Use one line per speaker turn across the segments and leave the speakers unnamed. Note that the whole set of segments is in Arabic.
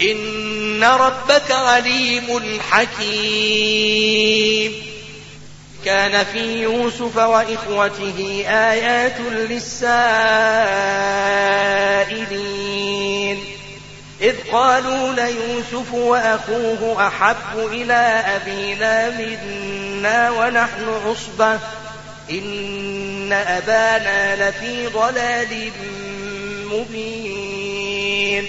إن ربك عليم حكيم. كان في يوسف وإخوته آيات للسائلين. إذ قالوا ليوسف وأخوه أحب إلى أبينا منا ونحن عصبة. إن أبانا لفي ضلال مبين.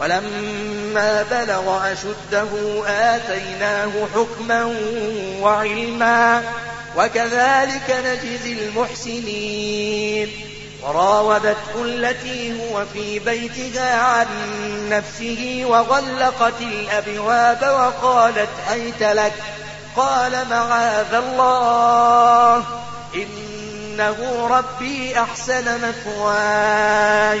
ولما بلغ أشده آتيناه حكما وعلما وكذلك نجزي المحسنين. وراودته التي هو في بيتها عن نفسه وغلقت الأبواب وقالت هيت لك؟ قال معاذ الله إنه ربي أحسن مثواي.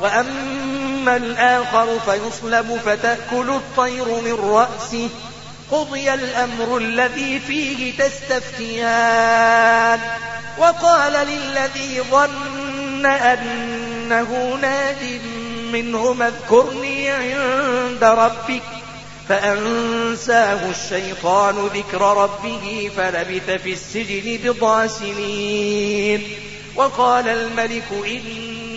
وأما الآخر فيصلب فتأكل الطير من رأسه. قضي الأمر الذي فيه تستفتيان. وقال للذي ظن أنه ناد منهما اذكرني عند ربك. فأنساه الشيطان ذكر ربه فلبث في السجن بضع سنين. وقال الملك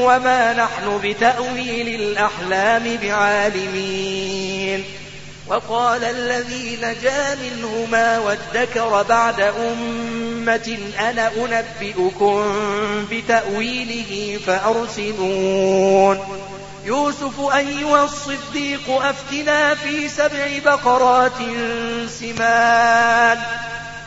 وما نحن بتأويل الأحلام بعالمين. وقال الذي نجا منهما وادكر بعد أمة أنا أنبئكم بتأويله فأرسلون. يوسف أيها الصديق أفتنا في سبع بقرات سمان.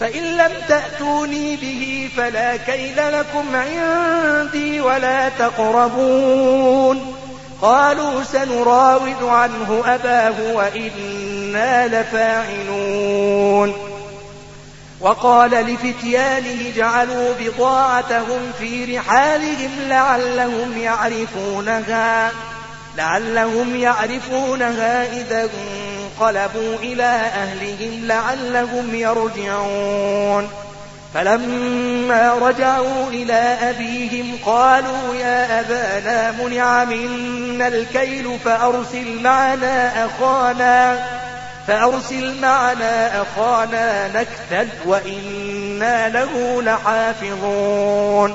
فإن لم تأتوني به فلا كيل لكم عندي ولا تقربون. قالوا سنراود عنه أباه وإنا لفاعلون. وقال لفتيانه جعلوا بضاعتهم في رحالهم لعلهم يعرفونها لعلهم يعرفونها إذا انقلبوا إلى أهلهم لعلهم يرجعون. فلما رجعوا إلى أبيهم قالوا يا أبانا منع منا الكيل فأرسل معنا أخانا فأرسل معنا أخانا نكتل وإنا له لحافظون.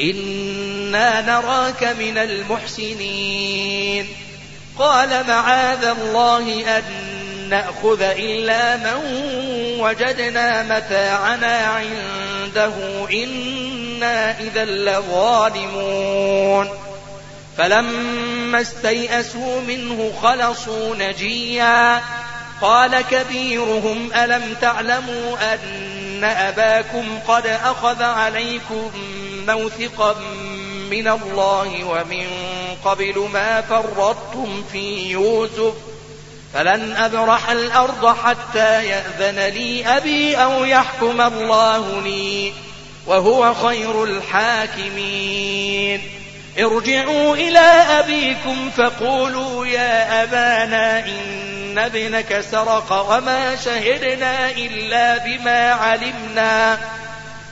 إنا نراك من المحسنين قال معاذ الله أن نأخذ إلا من وجدنا متاعنا عنده إنا إذا لظالمون فلما استيئسوا منه خلصوا نجيا قال كبيرهم ألم تعلموا أن أباكم قد أخذ عليكم موثقا من الله ومن قبل ما فرطتم في يوسف فلن أبرح الأرض حتى يأذن لي أبي أو يحكم الله لي وهو خير الحاكمين. ارجعوا إلى أبيكم فقولوا يا أبانا إن ابنك سرق وما شهدنا إلا بما علمنا.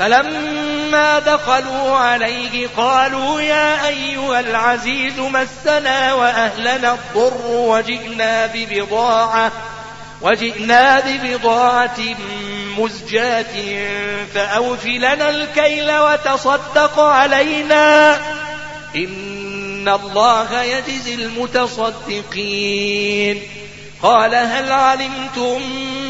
فلما دخلوا عليه قالوا يا أيها العزيز مسنا وأهلنا الضر وجئنا ببضاعة وجئنا ببضاعة مزجاة فأوف لنا الكيل وتصدق علينا إن الله يجزي المتصدقين قال هل علمتم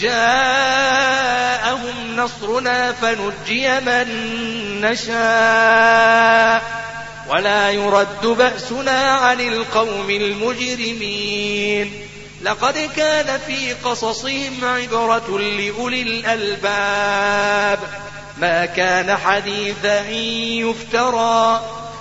جاءهم نصرنا فنجي من نشاء ولا يرد بأسنا عن القوم المجرمين لقد كان في قصصهم عبرة لأولي الألباب ما كان حديثا يفترى